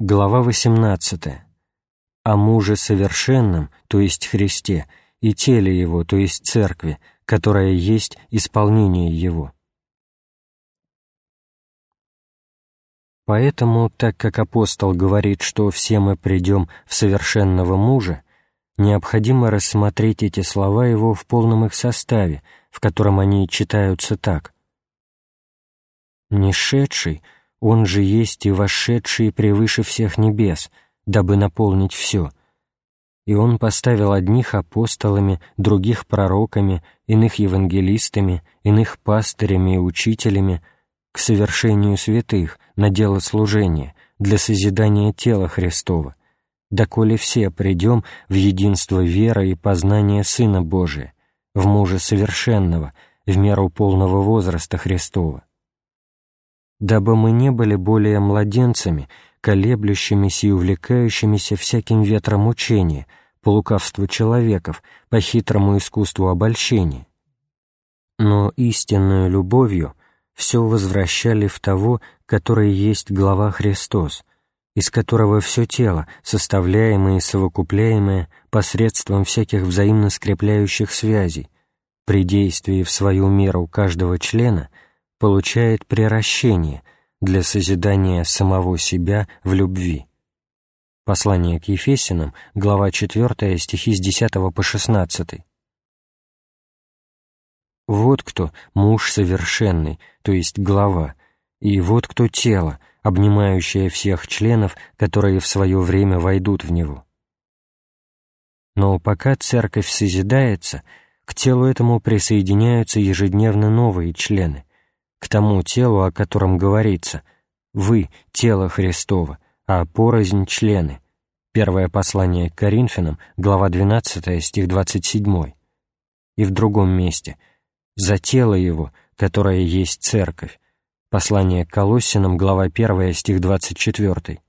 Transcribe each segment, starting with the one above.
Глава 18. О муже совершенном, то есть Христе, и теле Его, то есть Церкви, которая есть исполнение Его. Поэтому, так как апостол говорит, что все мы придем в совершенного мужа, необходимо рассмотреть эти слова его в полном их составе, в котором они читаются так. «Нешедший, он же есть и вошедший превыше всех небес, дабы наполнить все. И он поставил одних апостолами, других пророками, иных евангелистами, иных пастырями и учителями к совершению святых, на дело служения, для созидания тела Христова, доколе все придем в единство веры и познания Сына Божия, в мужа совершенного, в меру полного возраста Христова дабы мы не были более младенцами, колеблющимися и увлекающимися всяким ветром учения, по лукавству человеков, по хитрому искусству обольщения. Но истинную любовью все возвращали в того, который есть глава Христос, из которого все тело, составляемое и совокупляемое посредством всяких взаимно скрепляющих связей, при действии в свою меру каждого члена — получает приращение для созидания самого себя в любви. Послание к Ефесиным, глава 4, стихи с 10 по 16. «Вот кто муж совершенный, то есть глава, и вот кто тело, обнимающее всех членов, которые в свое время войдут в него. Но пока церковь созидается, к телу этому присоединяются ежедневно новые члены, к тому телу, о котором говорится «Вы — тело Христово, а порознь — члены». Первое послание к Коринфянам, глава 12, стих 27. И в другом месте «За тело Его, которое есть Церковь». Послание к Колоссянам, глава 1, стих 24.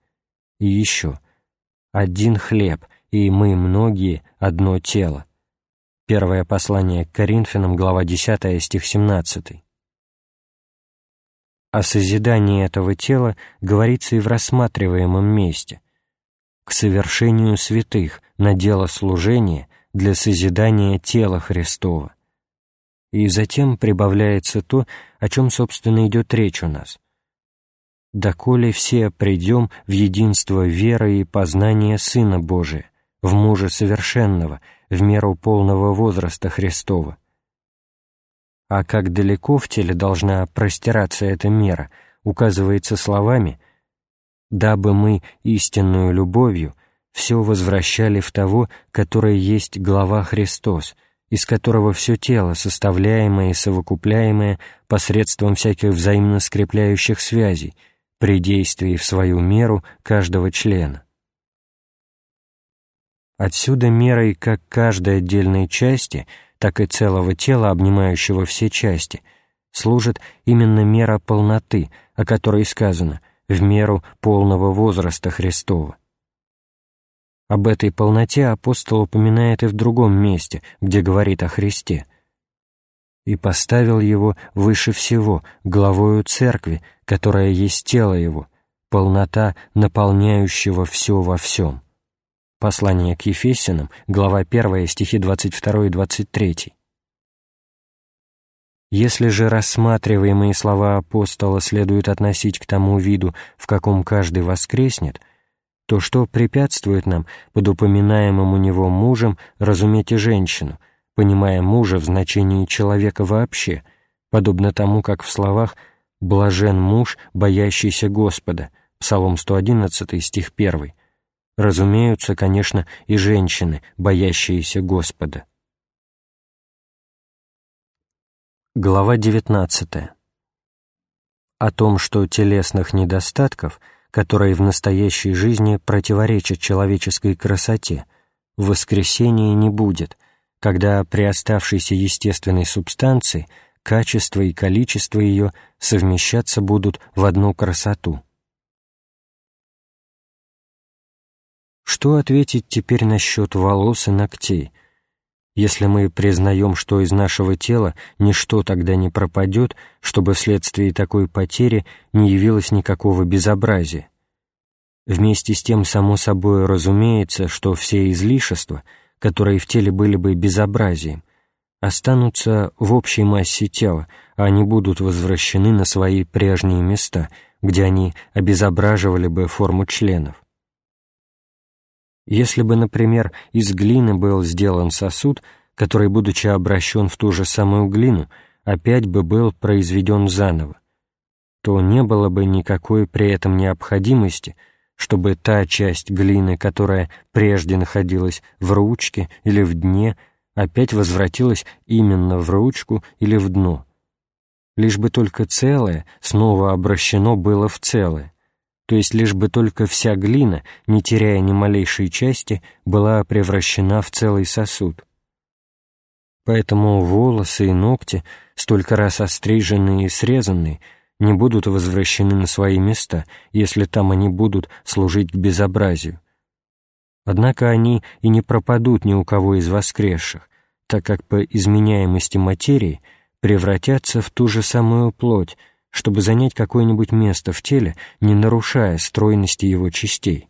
И еще «Один хлеб, и мы многие одно тело». Первое послание к Коринфянам, глава 10, стих 17. О созидании этого тела говорится и в рассматриваемом месте. К совершению святых на дело служения для созидания тела Христова. И затем прибавляется то, о чем, собственно, идет речь у нас. «Доколе все придем в единство веры и познания Сына Божия, в мужа совершенного, в меру полного возраста Христова» а как далеко в теле должна простираться эта мера, указывается словами «дабы мы истинную любовью все возвращали в того, которое есть глава Христос, из которого все тело, составляемое и совокупляемое посредством всяких взаимно скрепляющих связей, при действии в свою меру каждого члена». Отсюда мерой как каждой отдельной части – так и целого тела, обнимающего все части, служит именно мера полноты, о которой сказано «в меру полного возраста Христова». Об этой полноте апостол упоминает и в другом месте, где говорит о Христе. «И поставил его выше всего, главою церкви, которая есть тело его, полнота наполняющего все во всем». Послание к Ефесянам, глава 1, стихи 22 и 23. Если же рассматриваемые слова апостола следует относить к тому виду, в каком каждый воскреснет, то что препятствует нам под упоминаемым у него мужем разуметь и женщину, понимая мужа в значении человека вообще, подобно тому, как в словах «блажен муж, боящийся Господа» Псалом 111, стих 1, разумеются, конечно, и женщины, боящиеся Господа. Глава 19. О том, что телесных недостатков, которые в настоящей жизни противоречат человеческой красоте, в воскресении не будет, когда при оставшейся естественной субстанции качество и количество ее совмещаться будут в одну красоту. Что ответить теперь насчет волос и ногтей? Если мы признаем, что из нашего тела ничто тогда не пропадет, чтобы вследствие такой потери не явилось никакого безобразия, Вместе с тем, само собой разумеется, что все излишества, которые в теле были бы безобразием, останутся в общей массе тела, а не будут возвращены на свои прежние места, где они обезображивали бы форму членов. Если бы, например, из глины был сделан сосуд, который, будучи обращен в ту же самую глину, опять бы был произведен заново, то не было бы никакой при этом необходимости, чтобы та часть глины, которая прежде находилась в ручке или в дне, опять возвратилась именно в ручку или в дно. Лишь бы только целое снова обращено было в целое, то есть лишь бы только вся глина, не теряя ни малейшей части, была превращена в целый сосуд. Поэтому волосы и ногти, столько раз остриженные и срезанные, не будут возвращены на свои места, если там они будут служить к безобразию. Однако они и не пропадут ни у кого из воскресших, так как по изменяемости материи превратятся в ту же самую плоть, чтобы занять какое-нибудь место в теле, не нарушая стройности его частей.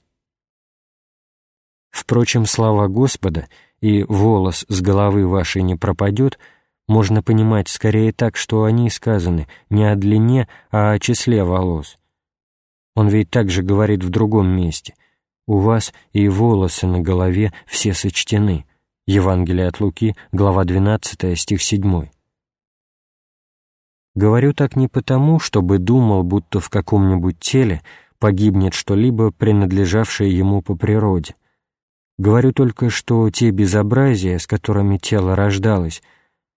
Впрочем, слава Господа и волос с головы вашей не пропадет, можно понимать скорее так, что они сказаны не о длине, а о числе волос. Он ведь также говорит в другом месте «У вас и волосы на голове все сочтены». Евангелие от Луки, глава 12, стих 7. Говорю так не потому, чтобы думал, будто в каком-нибудь теле погибнет что-либо, принадлежавшее ему по природе. Говорю только, что те безобразия, с которыми тело рождалось,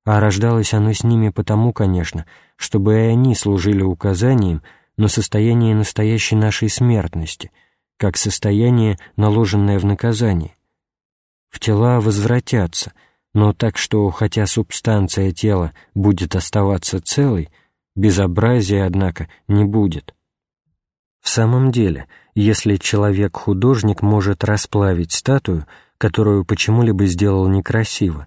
а рождалось оно с ними потому, конечно, чтобы и они служили указанием на состояние настоящей нашей смертности, как состояние, наложенное в наказание. В тела возвратятся — но так что, хотя субстанция тела будет оставаться целой, безобразия, однако, не будет. В самом деле, если человек-художник может расплавить статую, которую почему-либо сделал некрасиво,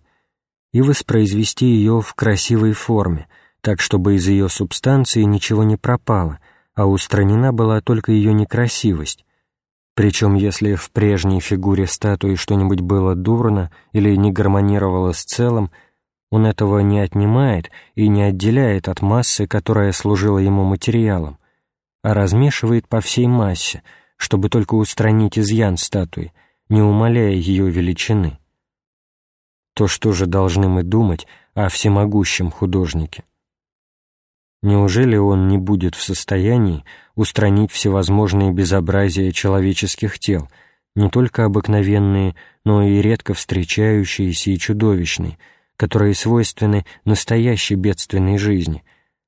и воспроизвести ее в красивой форме, так чтобы из ее субстанции ничего не пропало, а устранена была только ее некрасивость, причем, если в прежней фигуре статуи что-нибудь было дурно или не гармонировало с целым, он этого не отнимает и не отделяет от массы, которая служила ему материалом, а размешивает по всей массе, чтобы только устранить изъян статуи, не умаляя ее величины. То что же должны мы думать о всемогущем художнике? Неужели он не будет в состоянии устранить всевозможные безобразия человеческих тел, не только обыкновенные, но и редко встречающиеся и чудовищные, которые свойственны настоящей бедственной жизни,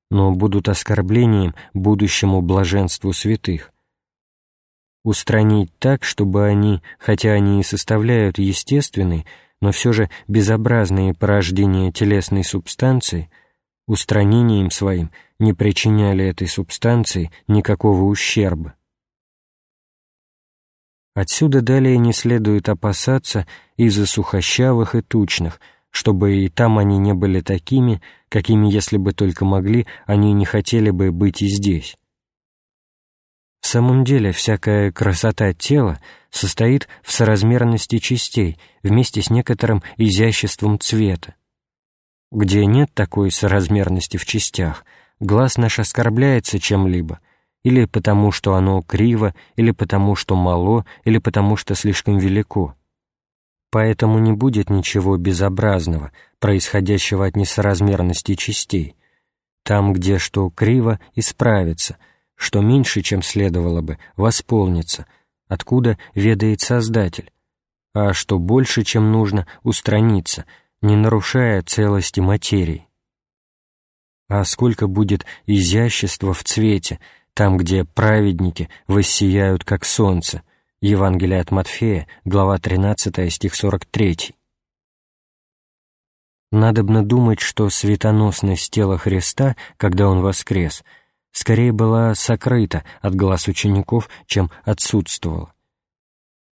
но будут оскорблением будущему блаженству святых? Устранить так, чтобы они, хотя они и составляют естественные, но все же безобразные порождения телесной субстанции – устранением своим не причиняли этой субстанции никакого ущерба. Отсюда далее не следует опасаться из-за сухощавых и тучных, чтобы и там они не были такими, какими, если бы только могли, они не хотели бы быть и здесь. В самом деле, всякая красота тела состоит в соразмерности частей вместе с некоторым изяществом цвета. Где нет такой соразмерности в частях, глаз наш оскорбляется чем-либо, или потому, что оно криво, или потому, что мало, или потому, что слишком велико. Поэтому не будет ничего безобразного, происходящего от несоразмерности частей. Там, где что криво, исправится, что меньше, чем следовало бы, восполнится, откуда ведает Создатель, а что больше, чем нужно, устранится — не нарушая целости материи. А сколько будет изящества в цвете, там, где праведники воссияют, как солнце. Евангелие от Матфея, глава 13, стих 43. Надобно думать, что светоносность тела Христа, когда Он воскрес, скорее была сокрыта от глаз учеников, чем отсутствовала.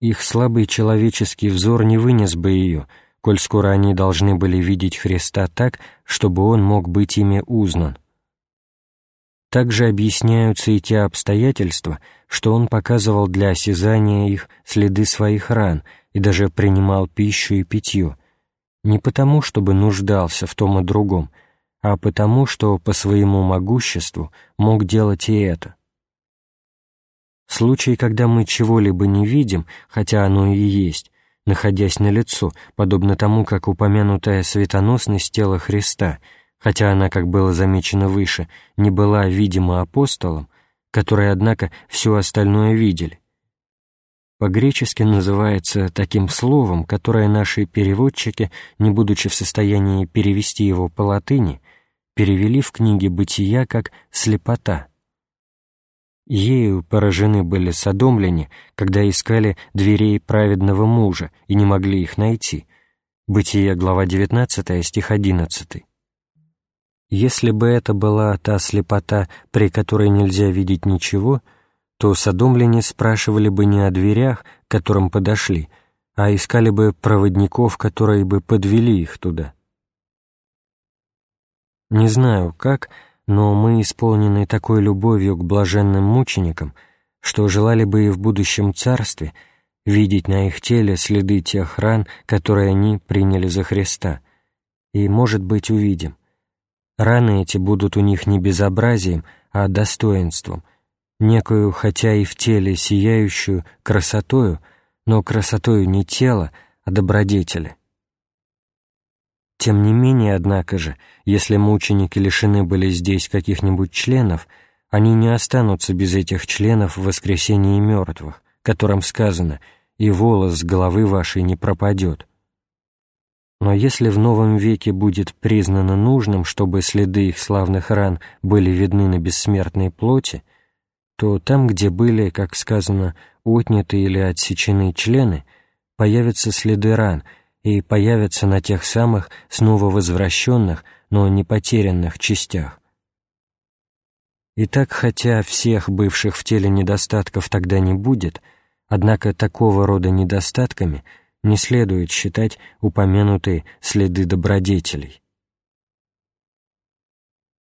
Их слабый человеческий взор не вынес бы ее — коль скоро они должны были видеть Христа так, чтобы Он мог быть ими узнан. также объясняются и те обстоятельства, что он показывал для осязания их следы своих ран и даже принимал пищу и питье, не потому, чтобы нуждался в том и другом, а потому, что по своему могуществу мог делать и это. Случай, когда мы чего-либо не видим, хотя оно и есть, находясь на лицо, подобно тому, как упомянутая светоносность тела Христа, хотя она, как было замечено выше, не была видима апостолом, которые, однако, все остальное видели. По-гречески называется таким словом, которое наши переводчики, не будучи в состоянии перевести его по латыни, перевели в книге «Бытия» как «слепота». Ею поражены были содомляне, когда искали дверей праведного мужа и не могли их найти. Бытие, глава 19, стих 11. Если бы это была та слепота, при которой нельзя видеть ничего, то содомляне спрашивали бы не о дверях, к которым подошли, а искали бы проводников, которые бы подвели их туда. Не знаю, как, но мы исполнены такой любовью к блаженным мученикам, что желали бы и в будущем царстве видеть на их теле следы тех ран, которые они приняли за Христа, и, может быть, увидим. Раны эти будут у них не безобразием, а достоинством, некую, хотя и в теле сияющую, красотою, но красотою не тела, а добродетели. Тем не менее, однако же, если мученики лишены были здесь каких-нибудь членов, они не останутся без этих членов в воскресении мертвых, которым сказано «и волос с головы вашей не пропадет». Но если в новом веке будет признано нужным, чтобы следы их славных ран были видны на бессмертной плоти, то там, где были, как сказано, отняты или отсечены члены, появятся следы ран — и появятся на тех самых снова возвращенных, но не потерянных частях. Итак, хотя всех бывших в теле недостатков тогда не будет, однако такого рода недостатками не следует считать упомянутые следы добродетелей.